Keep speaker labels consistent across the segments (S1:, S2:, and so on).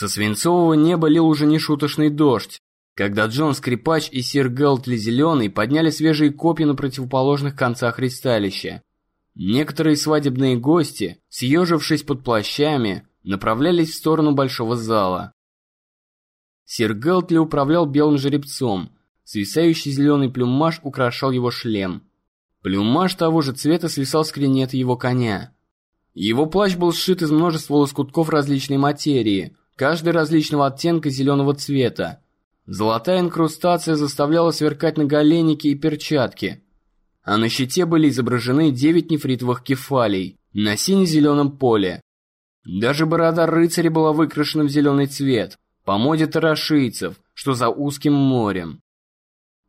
S1: Со свинцового неба лил уже нешуточный дождь, когда Джон Скрипач и сир Гелтли Зеленый подняли свежие копья на противоположных концах ристалища. Некоторые свадебные гости, съежившись под плащами, направлялись в сторону большого зала. Сир Гелтли управлял белым жеребцом, свисающий зеленый плюмаж украшал его шлем. Плюмаж того же цвета свисал с кринета его коня. Его плащ был сшит из множества лоскутков различной материи, каждый различного оттенка зеленого цвета. Золотая инкрустация заставляла сверкать на наголенники и перчатки, а на щите были изображены девять нефритовых кефалей на сине-зеленом поле. Даже борода рыцаря была выкрашена в зеленый цвет, по моде тарашийцев, что за узким морем.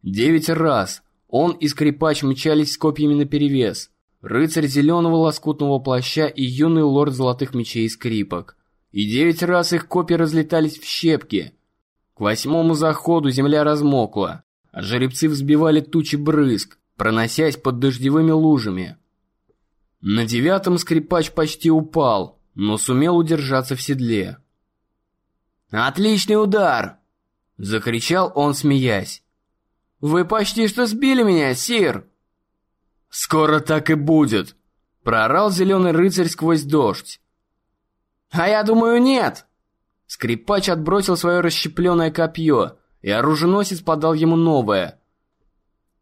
S1: Девять раз он и скрипач мчались с копьями наперевес, рыцарь зеленого лоскутного плаща и юный лорд золотых мечей и скрипок. И девять раз их копья разлетались в щепки. К восьмому заходу земля размокла, а жеребцы взбивали тучи брызг, проносясь под дождевыми лужами. На девятом скрипач почти упал, но сумел удержаться в седле. «Отличный удар!» — закричал он, смеясь. «Вы почти что сбили меня, сир!» «Скоро так и будет!» — проорал зеленый рыцарь сквозь дождь. «А я думаю, нет!» Скрипач отбросил свое расщепленное копье, и оруженосец подал ему новое.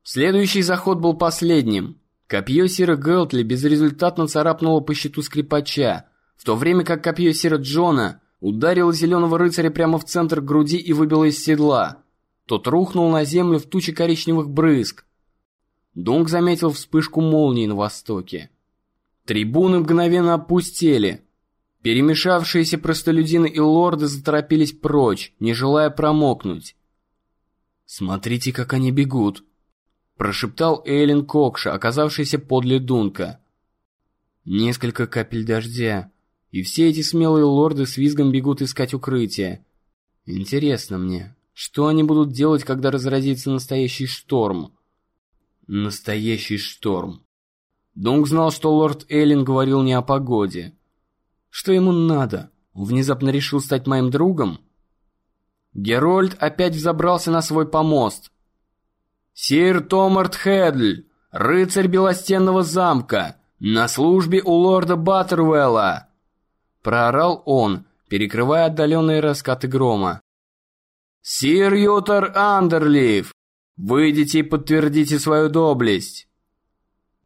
S1: Следующий заход был последним. Копье Сира Гелтли безрезультатно царапнуло по щиту скрипача, в то время как копье Сира Джона ударило зеленого рыцаря прямо в центр груди и выбило из седла. Тот рухнул на землю в туче коричневых брызг. Дунк заметил вспышку молнии на востоке. Трибуны мгновенно опустели. Перемешавшиеся простолюдины и лорды заторопились прочь, не желая промокнуть. «Смотрите, как они бегут!» Прошептал Эйлин Кокша, оказавшийся подле Дунка. Несколько капель дождя, и все эти смелые лорды с визгом бегут искать укрытие. Интересно мне, что они будут делать, когда разразится настоящий шторм? Настоящий шторм. Дунк знал, что лорд Эйлин говорил не о погоде. Что ему надо? Он внезапно решил стать моим другом? Герольд опять взобрался на свой помост. «Сир Томарт Хедль, рыцарь Белостенного замка, на службе у лорда Баттервелла!» Проорал он, перекрывая отдаленные раскаты грома. «Сир Ютер Андерлиф, выйдите и подтвердите свою доблесть!»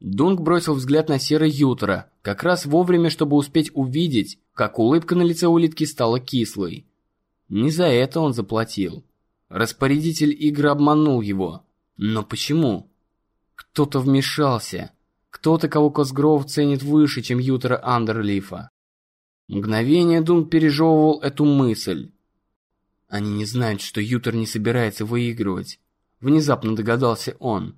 S1: Дунк бросил взгляд на Сира Ютера, как раз вовремя, чтобы успеть увидеть, как улыбка на лице улитки стала кислой. Не за это он заплатил. Распорядитель игры обманул его. Но почему? Кто-то вмешался. Кто-то, кого Косгров ценит выше, чем Ютера Андерлифа. Мгновение Дун пережевывал эту мысль. Они не знают, что Ютер не собирается выигрывать. Внезапно догадался он.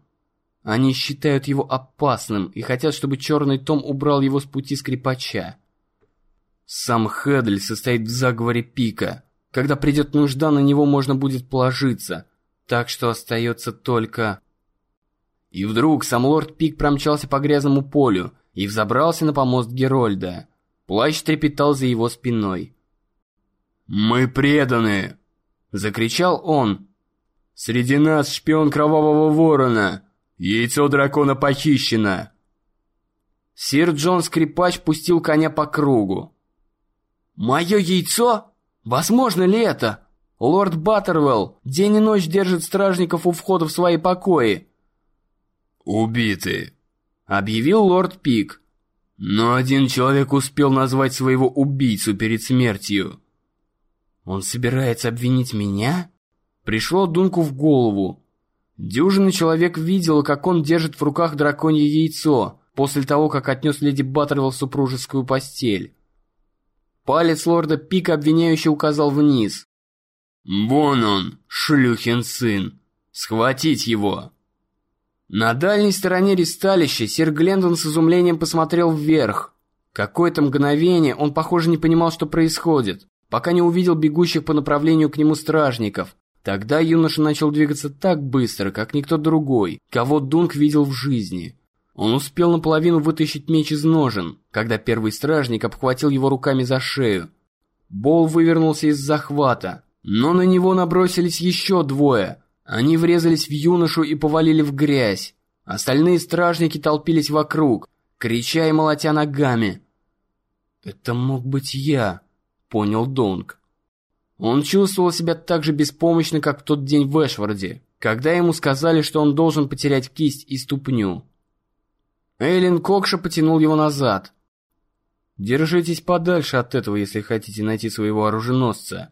S1: Они считают его опасным и хотят, чтобы Черный Том убрал его с пути скрипача. Сам Хедль состоит в заговоре Пика. Когда придет нужда, на него можно будет положиться. Так что остается только... И вдруг сам лорд Пик промчался по грязному полю и взобрался на помост Герольда. Плащ трепетал за его спиной. «Мы преданы!» — закричал он. «Среди нас шпион Кровавого Ворона! Яйцо дракона похищено!» Сир Джон Скрипач пустил коня по кругу. «Мое яйцо? Возможно ли это? Лорд Баттервелл день и ночь держит стражников у входа в свои покои».
S2: «Убиты», —
S1: объявил лорд Пик.
S2: Но один человек успел назвать своего убийцу перед смертью.
S1: Он собирается обвинить меня? Пришло Дунку в голову. Дюжина человек видела, как он держит в руках драконье яйцо, после того, как отнес леди Баттервилл в супружескую постель. Палец лорда Пика обвиняюще указал вниз.
S2: «Вон он, шлюхин сын! Схватить его!»
S1: На дальней стороне ристалища сир Глендон с изумлением посмотрел вверх. Какое-то мгновение он, похоже, не понимал, что происходит, пока не увидел бегущих по направлению к нему стражников. Тогда юноша начал двигаться так быстро, как никто другой, кого Дунк видел в жизни. Он успел наполовину вытащить меч из ножен, когда первый стражник обхватил его руками за шею. Бол вывернулся из захвата, но на него набросились еще двое. Они врезались в юношу и повалили в грязь. Остальные стражники толпились вокруг, крича и молотя ногами. «Это мог быть я», — понял Донг. Он чувствовал себя так же беспомощно, как в тот день в Эшварде, когда ему сказали, что он должен потерять кисть и ступню. Эйлин Кокша потянул его назад. «Держитесь подальше от этого, если хотите найти своего оруженосца».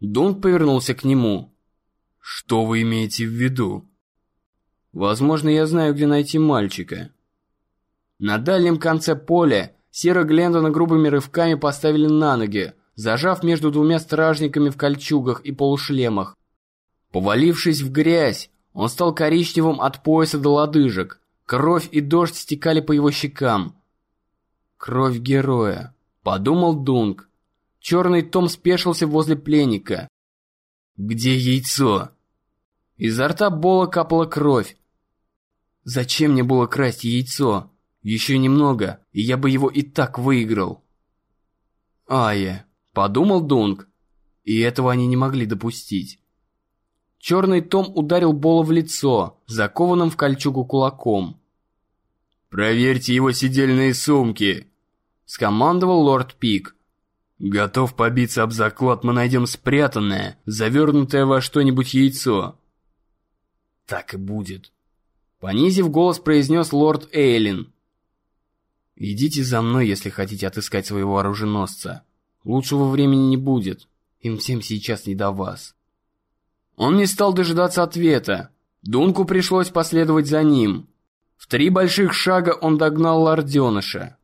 S1: Дунк повернулся к нему. «Что вы имеете в виду?» «Возможно, я знаю, где найти мальчика». На дальнем конце поля Сира Глендона грубыми рывками поставили на ноги, зажав между двумя стражниками в кольчугах и полушлемах. Повалившись в грязь, он стал коричневым от пояса до лодыжек. Кровь и дождь стекали по его щекам. «Кровь героя», — подумал Дунк. Черный Том спешился возле пленника. «Где яйцо?» Изо рта Бола капала кровь. «Зачем мне было красть яйцо? Еще немного, и я бы его и так выиграл». «Ая», — подумал Дунк. И этого они не могли допустить. Черный Том ударил Бола в лицо, закованным в кольчугу кулаком.
S2: «Проверьте его сидельные сумки!» — скомандовал лорд Пик. «Готов побиться об заклад, мы найдем спрятанное, завернутое во что-нибудь яйцо».
S1: «Так и будет», — понизив голос, произнес лорд Эйлин. «Идите за мной, если хотите отыскать своего оруженосца. Лучшего времени не будет, им всем сейчас не до вас». Он не стал дожидаться ответа. Дунку пришлось последовать за ним. В три больших шага он догнал лорденыша.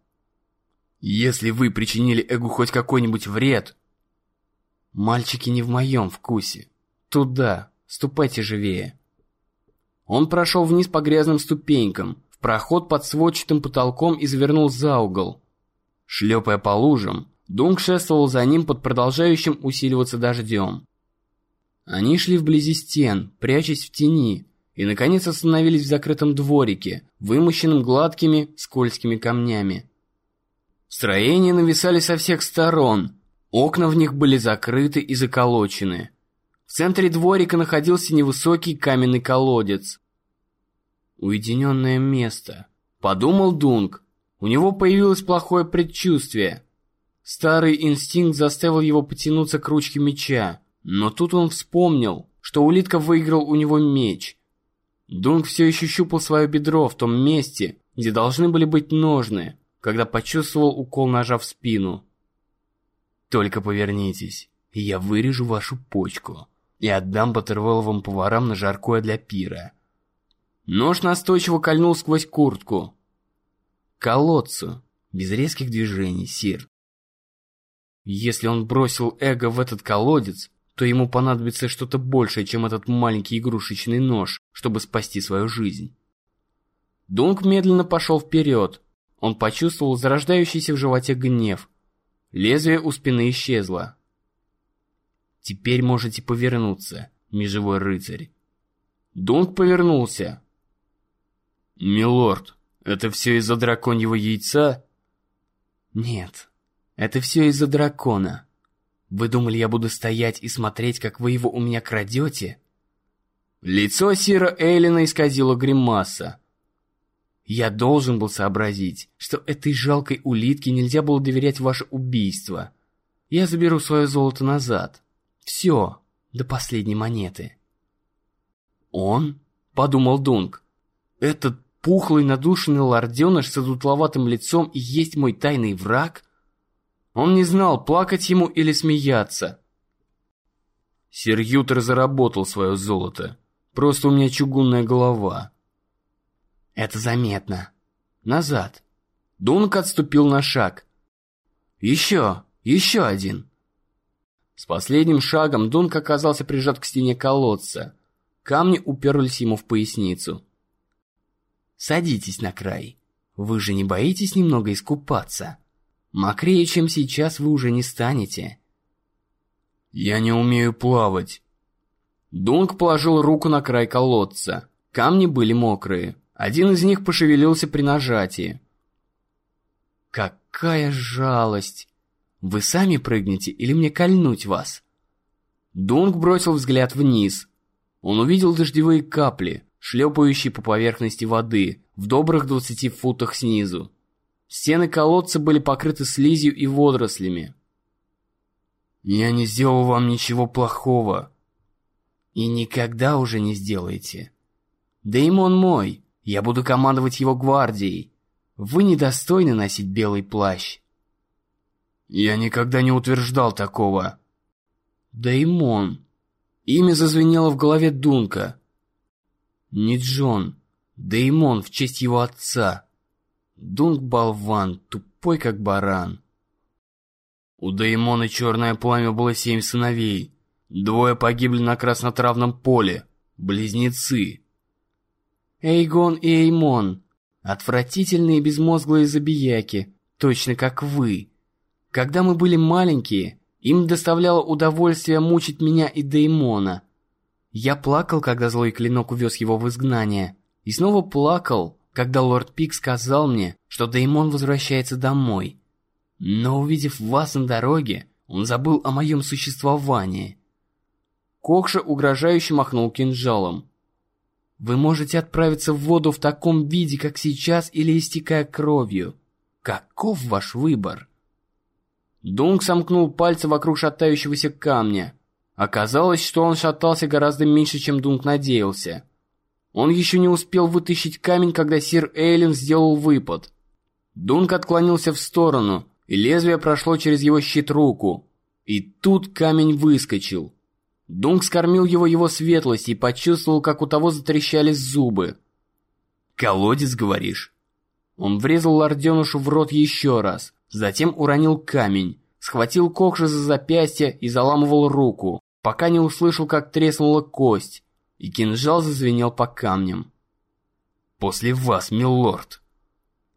S1: «Если вы причинили Эгу хоть какой-нибудь вред...» «Мальчики не в моем вкусе. Туда, ступайте живее». Он прошел вниз по грязным ступенькам, в проход под сводчатым потолком и завернул за угол. Шлепая по лужам, Дунк шествовал за ним под продолжающим усиливаться дождем. Они шли вблизи стен, прячась в тени, и, наконец, остановились в закрытом дворике, вымощенном гладкими, скользкими камнями. Строения нависали со всех сторон, окна в них были закрыты и заколочены. В центре дворика находился невысокий каменный колодец. «Уединенное место», — подумал Дунк. У него появилось плохое предчувствие. Старый инстинкт заставил его потянуться к ручке меча. Но тут он вспомнил, что улитка выиграл у него меч. Дунк все еще щупал свое бедро в том месте, где должны были быть ножны, когда почувствовал укол ножа в спину. «Только повернитесь, я вырежу вашу почку и отдам Баттервелловым поварам на жаркое для пира». Нож настойчиво кольнул сквозь куртку. «Колодцу, без резких движений, сир». Если он бросил эго в этот колодец, то ему понадобится что-то большее, чем этот маленький игрушечный нож, чтобы спасти свою жизнь. Дунк медленно пошел вперед. Он почувствовал зарождающийся в животе гнев. Лезвие у спины исчезло. «Теперь можете повернуться, межевой рыцарь». Дунк повернулся.
S2: «Милорд, это все из-за драконьего яйца?»
S1: «Нет, это все из-за дракона». Вы думали, я буду стоять и смотреть, как вы его у меня крадете?» Лицо Сира Эйлина исказило гримаса. «Я должен был сообразить, что этой жалкой улитке нельзя было доверять ваше убийство. Я заберу свое золото назад. Все, до последней монеты». «Он?» — подумал Дунк. «Этот пухлый надушенный лорденыш с одутловатым лицом и есть мой тайный враг?» Он не знал, плакать ему или смеяться. Сир Ютер заработал свое золото. Просто у меня чугунная голова. Это заметно. Назад. Дунк отступил на шаг. Еще, еще один. С последним шагом Дунк оказался прижат к стене колодца. Камни уперлись ему в поясницу. «Садитесь на край. Вы же не боитесь немного искупаться?» Мокрее, чем сейчас, вы уже не станете.
S2: Я не умею плавать.
S1: Дунк положил руку на край колодца. Камни были мокрые. Один из них пошевелился при нажатии. Какая жалость! Вы сами прыгнете или мне кольнуть вас?» Дунк бросил взгляд вниз. Он увидел дождевые капли, шлепающие по поверхности воды, в добрых двадцати футах снизу. Стены колодца были покрыты слизью и водорослями. «Я не сделал вам ничего плохого», и никогда уже не сделаете. Деймон мой, я буду командовать его гвардией. Вы недостойны носить белый плащ. Я никогда не утверждал такого. Деймон. Имя зазвенело в голове Дунка. Не Джон. Деймон в честь его отца. Дунк болван, тупой как баран. У Деймона черное пламя было семь сыновей. Двое погибли на краснотравном поле. Близнецы. Эйгон и Эймон. Отвратительные безмозглые забияки, точно как вы. Когда мы были маленькие, им доставляло удовольствие мучить меня и Деймона. Я плакал, когда злой клинок увез его в изгнание. И снова плакал, когда лорд Пик сказал мне, что Деймон возвращается домой. Но увидев вас на дороге, он забыл о моем существовании. Кокша угрожающе махнул кинжалом. «Вы можете отправиться в воду в таком виде, как сейчас, или истекая кровью. Каков ваш выбор?» Дунк сомкнул пальцы вокруг шатающегося камня. Оказалось, что он шатался гораздо меньше, чем Дунк надеялся. Он еще не успел вытащить камень, когда сир Эйлин сделал выпад. Дунк отклонился в сторону, и лезвие прошло через его щит руку. И тут камень выскочил. Дунк скормил его его светлость и почувствовал, как у того затрещали зубы. «Колодец, говоришь?» Он врезал лорденушу в рот еще раз, затем уронил камень, схватил Кокша за запястье и заламывал руку, пока не услышал, как треснула кость, и кинжал зазвенел по камням. «После вас, милорд!»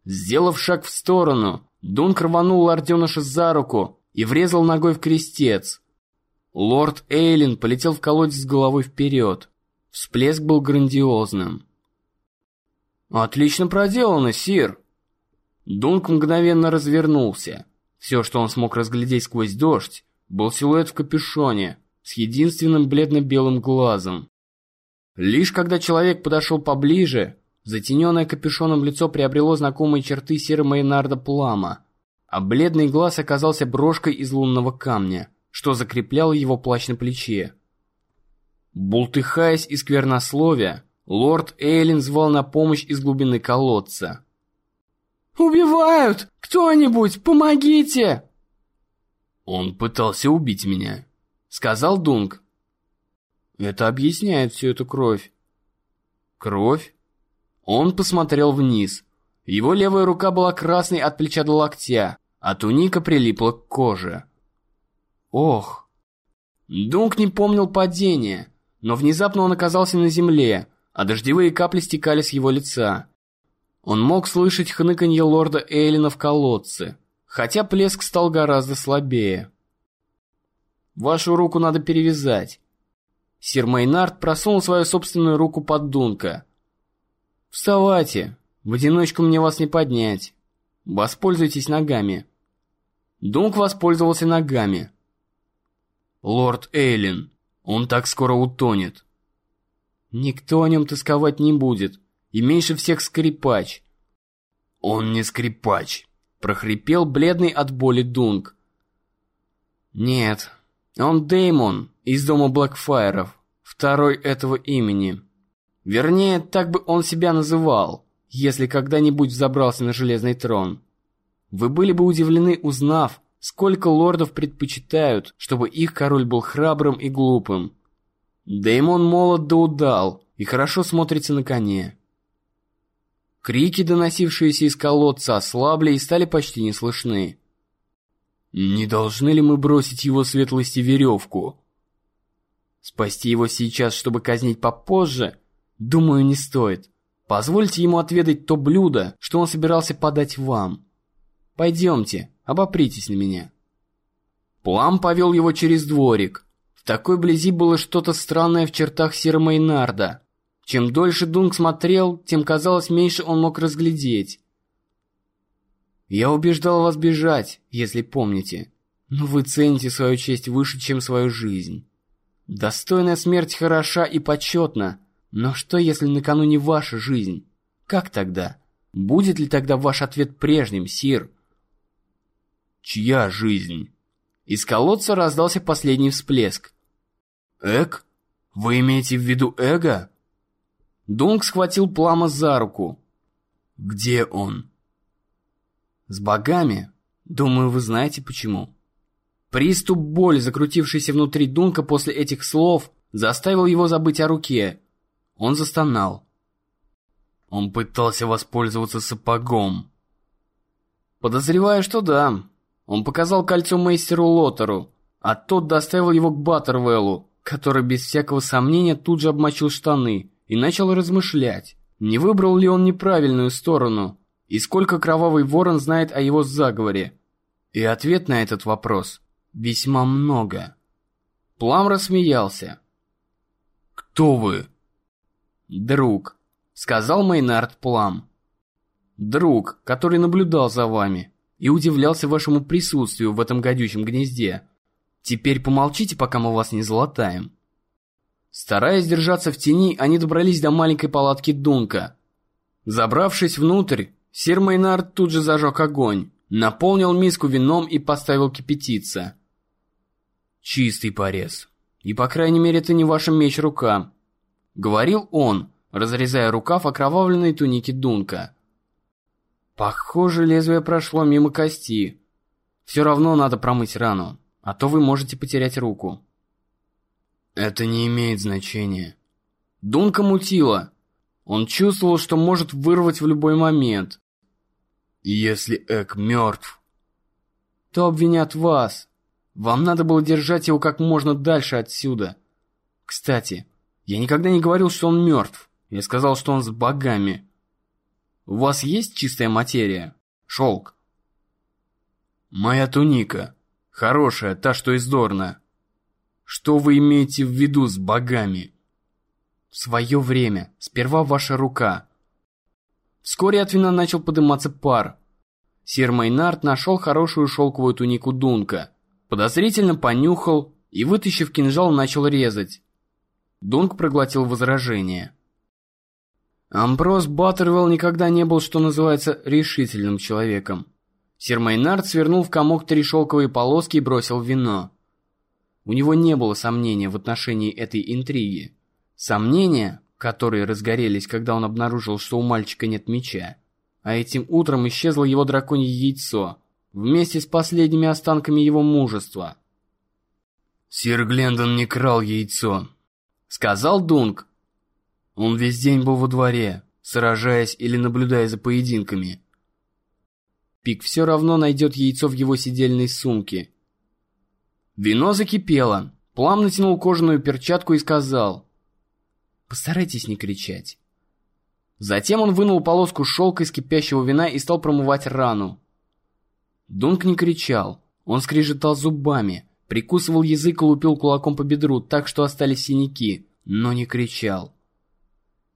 S1: Сделав шаг в сторону, Дунк рванул лорденыша за руку и врезал ногой в крестец, Лорд Эйлин полетел в колодец головой вперед. Всплеск был грандиозным. «Отлично проделано, сир!» Дунк мгновенно развернулся. Все, что он смог разглядеть сквозь дождь, был силуэт в капюшоне с единственным бледно-белым глазом. Лишь когда человек подошел поближе, затененное капюшоном лицо приобрело знакомые черты Сира Мейнарда Плама, а бледный глаз оказался брошкой из лунного камня что закрепляло его плащ на плече. Бултыхаясь и сквернословия, лорд Эйлин звал на помощь из глубины колодца. «Убивают! Кто-нибудь, помогите!» «Он пытался убить меня», — сказал Дунк. «Это объясняет всю эту кровь». «Кровь?» Он посмотрел вниз. Его левая рука была красной от плеча до локтя, а туника прилипла к коже. Ох. Дунк не помнил падения, но внезапно он оказался на земле, а дождевые капли стекали с его лица. Он мог слышать хныканье лорда Эйлина в колодце, хотя плеск стал гораздо слабее. «Вашу руку надо перевязать». Сир Мейнард просунул свою собственную руку под Дунка. «Вставайте, в одиночку мне вас не поднять. Воспользуйтесь ногами». Дунк воспользовался ногами. «Лорд Эйлин, он так скоро утонет». «Никто о нем тосковать не будет, и меньше всех скрипач». «Он не скрипач», — прохрипел бледный от боли Дунк. «Нет, он Деймон из дома Блэкфайров, второй этого имени. Вернее, так бы он себя называл, если когда-нибудь взобрался на железный трон. Вы были бы удивлены, узнав, Сколько лордов предпочитают, чтобы их король был храбрым и глупым. Деймон молод да удал и хорошо смотрится на коне. Крики, доносившиеся из колодца, ослабли и стали почти не слышны. Не должны ли мы бросить его светлости веревку? Спасти его сейчас, чтобы казнить попозже? Думаю, не стоит. Позвольте ему отведать то блюдо, что он собирался подать вам. Пойдемте, обопритесь на меня. Плам повел его через дворик. В такой близи было что-то странное в чертах Сира Мейнарда. Чем дольше Дунк смотрел, тем казалось меньше он мог разглядеть. «Я убеждал вас бежать, если помните. Но вы цените свою честь выше, чем свою жизнь. Достойная смерть хороша и почетна, но что, если накануне ваша жизнь? Как тогда? Будет ли тогда ваш ответ прежним, сир?
S2: Чья жизнь?
S1: Из колодца раздался последний всплеск.
S2: Эк? Вы имеете в виду эго?
S1: Дунк схватил Плама за руку.
S2: Где он?
S1: С богами. Думаю, вы знаете почему. Приступ боли, закрутившийся внутри Дунка после этих слов, заставил его забыть о руке. Он застонал.
S2: Он пытался воспользоваться сапогом.
S1: Подозреваю, что да. Он показал кольцо мейстеру Лотеру, а тот доставил его к Баттервеллу, который без всякого сомнения тут же обмочил штаны и начал размышлять, не выбрал ли он неправильную сторону, и сколько Кровавый Ворон знает о его заговоре. И ответ на этот вопрос весьма много. Плам рассмеялся.
S2: «Кто вы?»
S1: «Друг», — сказал Мейнард Плам. «Друг, который наблюдал за вами и удивлялся вашему присутствию в этом гадючем гнезде. Теперь помолчите, пока мы вас не залатаем». Стараясь держаться в тени, они добрались до маленькой палатки Дунка. Забравшись внутрь, сир Мейнард тут же зажег огонь, наполнил миску вином и поставил кипятиться. «Чистый порез. И, по крайней мере, это не ваша меч-рука», — говорил он, разрезая рукав окровавленной туники Дунка. «Похоже, лезвие прошло мимо кости. Все равно надо промыть рану, а то вы можете потерять руку».
S2: Это не имеет значения.
S1: Дунка мутила. Он чувствовал, что может вырвать в любой момент.
S2: Если Эк мертв,
S1: то обвинят вас. Вам надо было держать его как можно дальше отсюда. Кстати, я никогда не говорил, что он мертв. Я сказал, что он с богами. У вас есть чистая материя? Шелк?
S2: Моя туника. Хорошая, та, что из Дорна. Что вы имеете в виду с богами?
S1: В свое время. Сперва ваша рука. Вскоре от вина начал подниматься пар. Сир Майнард нашел хорошую шелковую тунику Дунка. Подозрительно понюхал и, вытащив кинжал, начал резать. Дунк проглотил возражение. Амброс Баттервелл никогда не был, что называется, решительным человеком. Сир Майнард свернул в комок три шелковые полоски и бросил вино. У него не было сомнения в отношении этой интриги. Сомнения, которые разгорелись, когда он обнаружил, что у мальчика нет меча. А этим утром исчезло его драконье яйцо, вместе с последними останками его мужества.
S2: «Сир Глендон не крал яйцо», —
S1: сказал Дунк.
S2: Он весь день был во дворе, сражаясь или наблюдая за поединками.
S1: Пик все равно найдет яйцо в его сидельной сумке, Вино закипело. Плам натянул кожаную перчатку и сказал. «Постарайтесь не кричать». Затем он вынул полоску шелка из кипящего вина и стал промывать рану. Дунк не кричал. Он скрежетал зубами, прикусывал язык и лупил кулаком по бедру, так что остались синяки, но не кричал.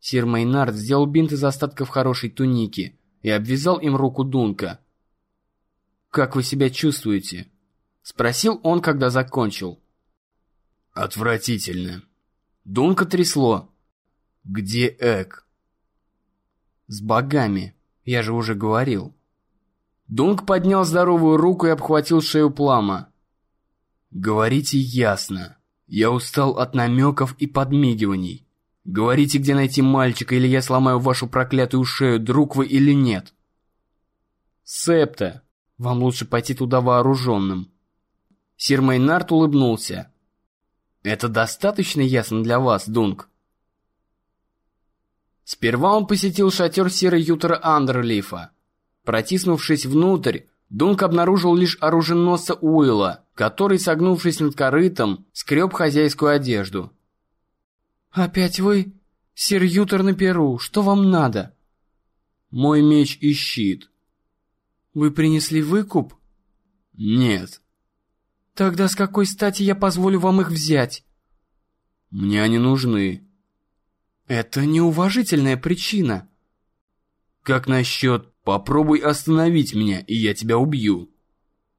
S1: Сир Мейнард сделал бинт из остатков хорошей туники и обвязал им руку Дунка. «Как вы себя чувствуете?» Спросил он, когда закончил.
S2: Отвратительно.
S1: Дунка трясло.
S2: Где Эк?
S1: С богами, я же уже говорил. Дунк поднял здоровую руку и обхватил шею Плама.
S2: Говорите ясно. Я устал от намеков и подмигиваний. Говорите, где найти мальчика, или я сломаю вашу проклятую шею, друг вы или нет.
S1: Септа, вам лучше пойти туда вооруженным. Сир Мейнард улыбнулся. «Это достаточно ясно для вас, Дунк?» Сперва он посетил шатер Сира Ютера Андерлифа. Протиснувшись внутрь, Дунк обнаружил лишь оруженосца Уилла, который, согнувшись над корытом, скреб хозяйскую одежду. «Опять вы? Сир Ютер на перу, что вам надо?»
S2: «Мой меч и щит».
S1: «Вы принесли выкуп?»
S2: «Нет,
S1: Тогда с какой стати я позволю вам их взять?
S2: Мне они нужны.
S1: Это неуважительная причина.
S2: Как насчет «попробуй остановить меня, и я тебя убью»?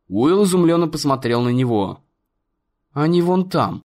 S1: Уилл изумленно посмотрел на него. «Они вон там».